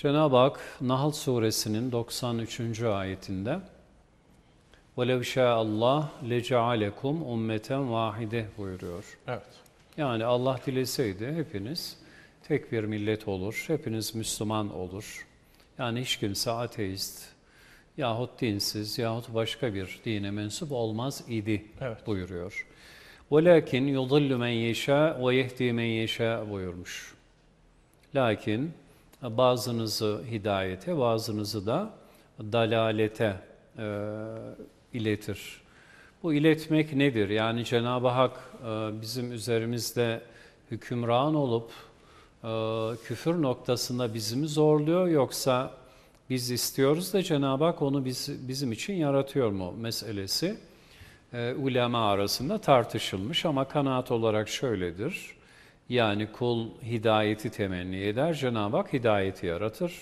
Cenab-ı Hak Nahl suresinin 93. ayetinde وَلَوْ شَاءَ اللّٰهِ لَجَعَلَكُمْ اُمَّةً vahide buyuruyor. Evet. Yani Allah dileseydi hepiniz tek bir millet olur, hepiniz Müslüman olur. Yani hiç kimse ateist yahut dinsiz yahut başka bir dine mensup olmaz idi Evet. buyuruyor. وَلَكِنْ يُضِلُّ مَنْ يَشَاء وَيَهْدِي مَنْ يَشَاء buyurmuş. Lakin bazınızı hidayete, bazınızı da dalalete e, iletir. Bu iletmek nedir? Yani Cenab-ı Hak e, bizim üzerimizde hükümran olup e, küfür noktasında bizi mi zorluyor yoksa biz istiyoruz da Cenab-ı Hak onu biz, bizim için yaratıyor mu meselesi e, ulema arasında tartışılmış ama kanaat olarak şöyledir. Yani kul hidayeti temenni eder, Cenab-ı Hak hidayeti yaratır.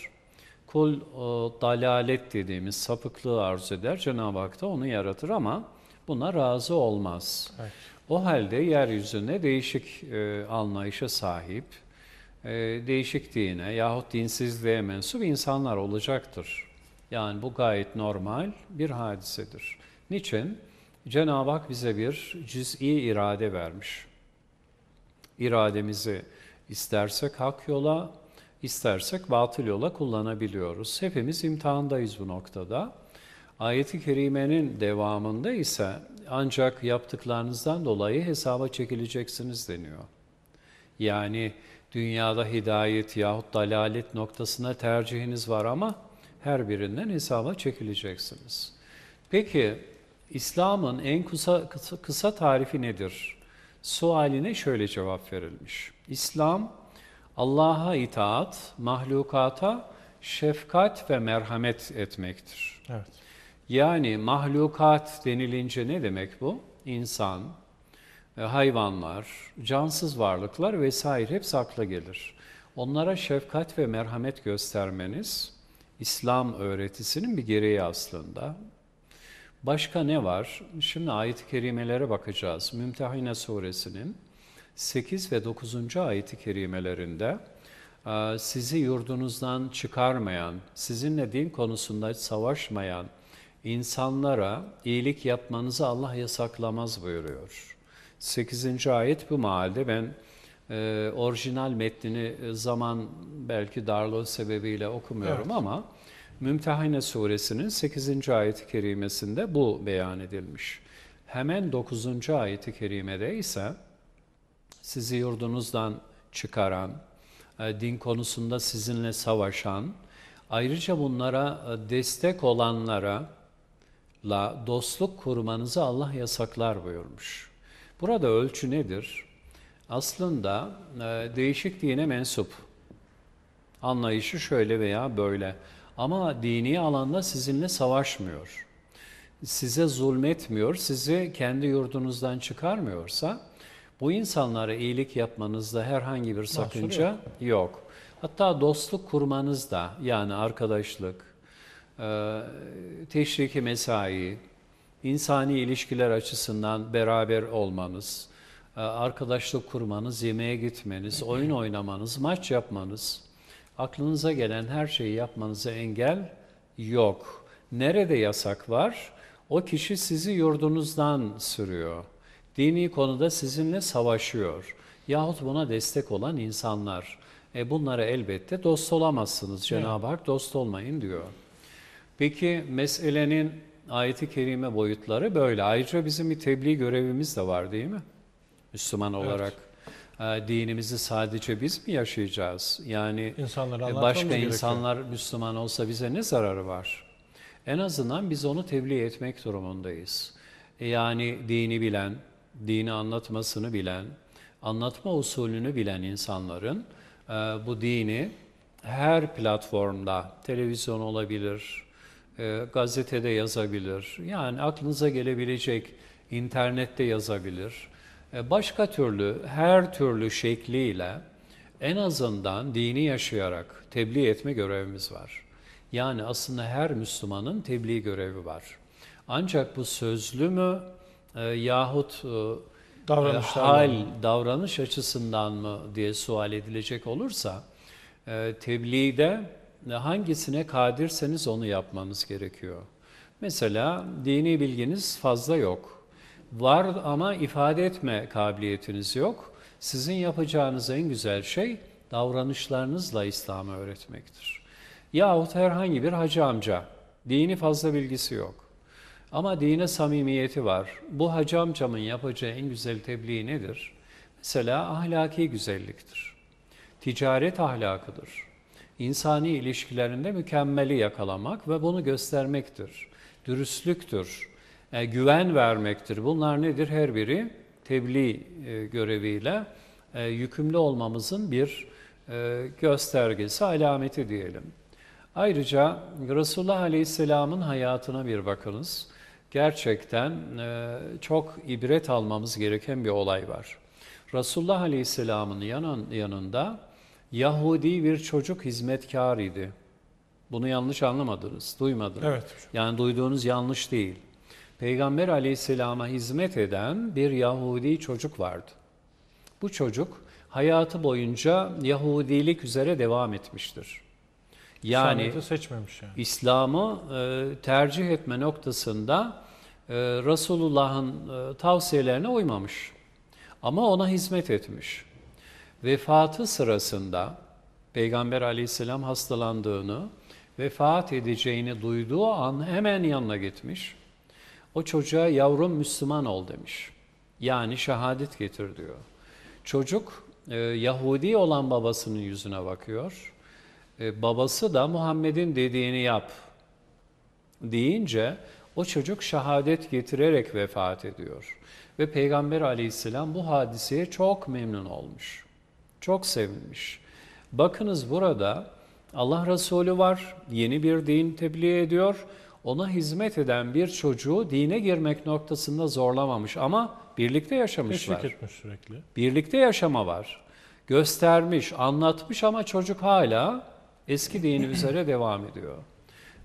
Kul o, dalalet dediğimiz sapıklığı arzu eder, Cenab-ı Hak da onu yaratır ama buna razı olmaz. Evet. O halde yeryüzünde değişik e, anlayışa sahip, e, değişik dine yahut dinsizliğe mensup insanlar olacaktır. Yani bu gayet normal bir hadisedir. Niçin? Cenab-ı Hak bize bir cüz'i irade vermiş. İrademizi istersek hak yola, istersek batıl yola kullanabiliyoruz. Hepimiz imtihandayız bu noktada. Ayet-i Kerime'nin devamında ise ancak yaptıklarınızdan dolayı hesaba çekileceksiniz deniyor. Yani dünyada hidayet yahut dalalet noktasına tercihiniz var ama her birinden hesaba çekileceksiniz. Peki İslam'ın en kısa, kısa, kısa tarifi nedir? Sualine şöyle cevap verilmiş. İslam, Allah'a itaat, mahlukata şefkat ve merhamet etmektir. Evet. Yani mahlukat denilince ne demek bu? İnsan, e, hayvanlar, cansız varlıklar vesaire hepsi akla gelir. Onlara şefkat ve merhamet göstermeniz İslam öğretisinin bir gereği aslında. Başka ne var? Şimdi ayet-i kerimelere bakacağız. Mümtehine suresinin 8 ve 9. ayet-i kerimelerinde sizi yurdunuzdan çıkarmayan, sizinle din konusunda savaşmayan insanlara iyilik yapmanızı Allah yasaklamaz buyuruyor. 8. ayet bu mahalde ben e, orijinal metnini e, zaman belki darlığı sebebiyle okumuyorum Evet. ama Mümtehine suresinin 8. ayet-i kerimesinde bu beyan edilmiş. Hemen 9. ayet-i kerimede ise sizi yurdunuzdan çıkaran, e, din konusunda sizinle savaşan, ayrıca bunlara e, destek olanlara la dostluk kurmanızı Allah yasaklar buyurmuş. Burada ölçü nedir? Aslında e, değişik dine mensup. Anlayışı şöyle veya böyle. Ama dini alanda sizinle savaşmıyor. Size zulmetmiyor, sizi kendi yurdunuzdan çıkarmıyorsa bu insanlara iyilik yapmanızda herhangi bir sakınca yok. Hatta dostluk kurmanızda yani arkadaşlık, e, teşriki mesai, insani ilişkiler açısından beraber olmanız, e, arkadaşlık kurmanız, yemeğe gitmeniz, oyun oynamanız, maç yapmanız, aklınıza gelen her şeyi yapmanıza engel yok. Nerede yasak var? O kişi sizi yurdunuzdan sürüyor. Dini konuda sizinle savaşıyor. Yahut buna destek olan insanlar. E bunlara elbette dost olamazsınız. Cenab-ı Hak dost olmayın diyor. Peki meselenin ayeti kerime boyutları böyle. Ayrıca bizim bir tebliğ görevimiz de var değil mi? Müslüman olarak. E, dinimizi sadece biz mi yaşayacağız? Yani İnsanlara e, başka gerekiyor. insanlar Müslüman olsa bize ne zararı var? En azından biz onu tebliğ etmek durumundayız. Yani dini bilen, dini anlatmasını bilen, anlatma usulünü bilen insanların e, bu dini her platformda, televizyon olabilir, e, gazetede yazabilir, yani aklınıza gelebilecek internette yazabilir. E, Başka türlü, her türlü şekliyle en azından dini yaşayarak tebliğ etme görevimiz var. Yani aslında her Müslümanın tebliğ görevi var. Ancak bu sözlü mü e, yahut e, Davranışlarla hal, mı? davranış açısından mı diye sual edilecek olursa e, tebliğde hangisine kadirseniz onu yapmanız gerekiyor. Mesela dini bilginiz fazla yok. Var ama ifade etme kabiliyetiniz yok. Sizin yapacağınız en güzel şey davranışlarınızla İslam'ı öğretmektir. Yahut herhangi bir hacı amca, dini fazla bilgisi yok. Ama dine samimiyeti var. Bu hacı amcamın yapacağı en güzel tebliğ nedir? Mesela ahlaki güzelliktir. Ticaret ahlakıdır. İnsani ilişkilerinde mükemmeli yakalamak ve bunu göstermektir. Dürüstlüktür. E, güven vermektir. Bunlar nedir? Her biri tebliğ e, göreviyle e, yükümlü olmamızın bir e, göstergesi, alameti diyelim. Ayrıca Resulullah Aleyhisselam'ın hayatına bir bakınız. Gerçekten çok ibret almamız gereken bir olay var. Resulullah Aleyhisselam'ın yanında Yahudi bir çocuk hizmetkar idi. Bunu yanlış anlamadınız, duymadınız. Evet. Yani duyduğunuz yanlış değil. Peygamber aleyhisselama hizmet eden bir Yahudi çocuk vardı. Bu çocuk hayatı boyunca Yahudilik üzere devam etmiştir. Yani seçmemiş yani. İslam'ı e, tercih etme noktasında e, Resulullah'ın e, tavsiyelerine uymamış. Ama ona hizmet etmiş. Vefatı sırasında Peygamber aleyhisselam hastalandığını, vefat edeceğini duyduğu an hemen yanına gitmiş o çocuğa yavrum Müslüman ol demiş. Yani şehadet getir diyor. Çocuk e, Yahudi olan babasının yüzüne bakıyor. E, babası da Muhammed'in dediğini yap deyince o çocuk şehadet getirerek vefat ediyor. Ve Peygamber aleyhisselam bu hadiseye çok memnun olmuş. Çok sevinmiş. Bakınız burada Allah Resulü var, yeni bir din tebliğ ediyor ona hizmet eden bir çocuğu dine girmek noktasında zorlamamış ama birlikte yaşamışlar. Teşvik etmiş sürekli. Birlikte yaşama var. Göstermiş, anlatmış ama çocuk hala eski dini üzere devam ediyor.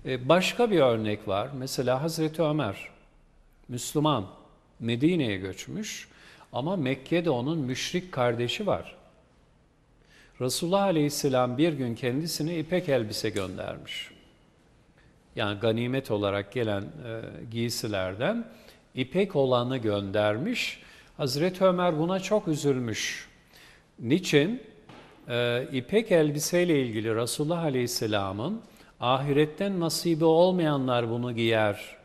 Ee, başka bir örnek var. Mesela Hazreti Ömer, Müslüman, Medine'ye göçmüş ama Mekke'de onun müşrik kardeşi var. Resulullah Aleyhisselam bir gün kendisine ipek elbise göndermiş yani ganimet olarak gelen e, giysilerden ipek olanı göndermiş. Hazreti Ömer buna çok üzülmüş. Niçin? E, ipek elbiseyle ilgili Resulullah Aleyhisselam'ın ahiretten nasibi olmayanlar bunu giyer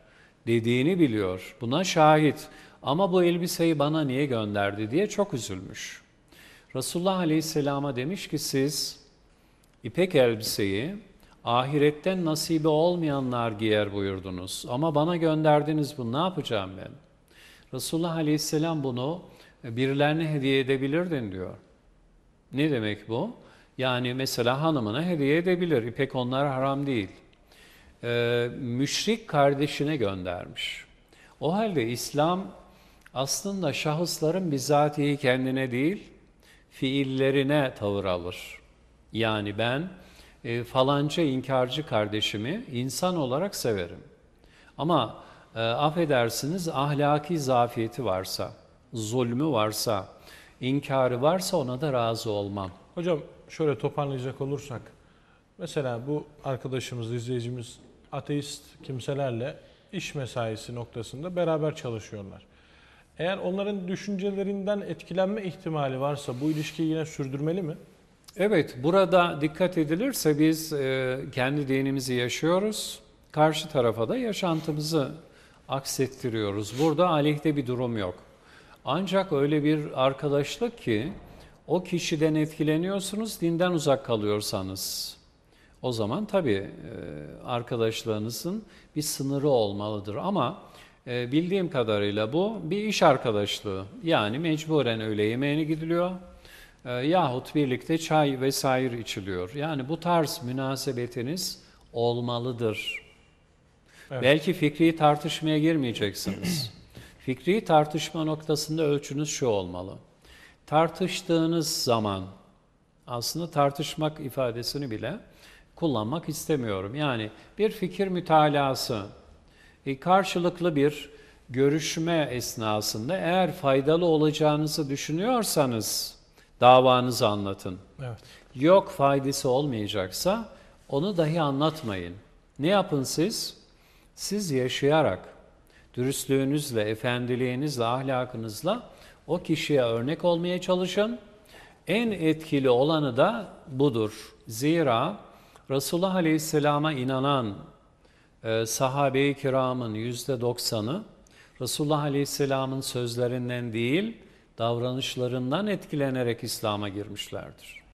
dediğini biliyor. Buna şahit. Ama bu elbiseyi bana niye gönderdi diye çok üzülmüş. Resulullah Aleyhisselam'a demiş ki siz ipek elbiseyi ahiretten nasibi olmayanlar giyer buyurdunuz. Ama bana gönderdiniz bunu ne yapacağım ben? Resulullah Aleyhisselam bunu birilerine hediye edebilirdin diyor. Ne demek bu? Yani mesela hanımına hediye edebilir. İpek onlara haram değil. Ee, müşrik kardeşine göndermiş. O halde İslam aslında şahısların bizatihi kendine değil, fiillerine tavır alır. Yani ben e, falanca inkarcı kardeşimi insan olarak severim. Ama e, affedersiniz ahlaki zafiyeti varsa, zulmü varsa, inkarı varsa ona da razı olmam. Hocam şöyle toparlayacak olursak, mesela bu arkadaşımız, izleyicimiz ateist kimselerle iş mesaisi noktasında beraber çalışıyorlar. Eğer onların düşüncelerinden etkilenme ihtimali varsa bu ilişkiyi yine sürdürmeli mi? Evet, burada dikkat edilirse biz e, kendi dinimizi yaşıyoruz, karşı tarafa da yaşantımızı aksettiriyoruz. Burada aleyhte bir durum yok. Ancak öyle bir arkadaşlık ki o kişiden etkileniyorsunuz, dinden uzak kalıyorsanız o zaman tabii e, arkadaşlığınızın bir sınırı olmalıdır. Ama e, bildiğim kadarıyla bu bir iş arkadaşlığı. Yani mecburen öğle yemeğine gidiliyor e, yahut birlikte çay vesaire içiliyor. Yani bu tarz münasebetiniz olmalıdır. Evet. Belki fikri tartışmaya girmeyeceksiniz. fikri tartışma noktasında ölçünüz şu olmalı. Tartıştığınız zaman aslında tartışmak ifadesini bile kullanmak istemiyorum. Yani bir fikir mütalası, e, karşılıklı bir görüşme esnasında eğer faydalı olacağınızı düşünüyorsanız davanızı anlatın. Evet. Yok faydası olmayacaksa Onu dahi anlatmayın. Ne yapın siz? Siz yaşayarak, dürüstlüğünüzle, efendiliğinizle, ahlakınızla o kişiye örnek olmaya çalışın. En etkili olanı da budur. Zira Resulullah Aleyhisselam'a inanan e, sahabe-i kiramın yüzde doksanı Resulullah Aleyhisselam'ın sözlerinden değil, davranışlarından etkilenerek İslam'a girmişlerdir.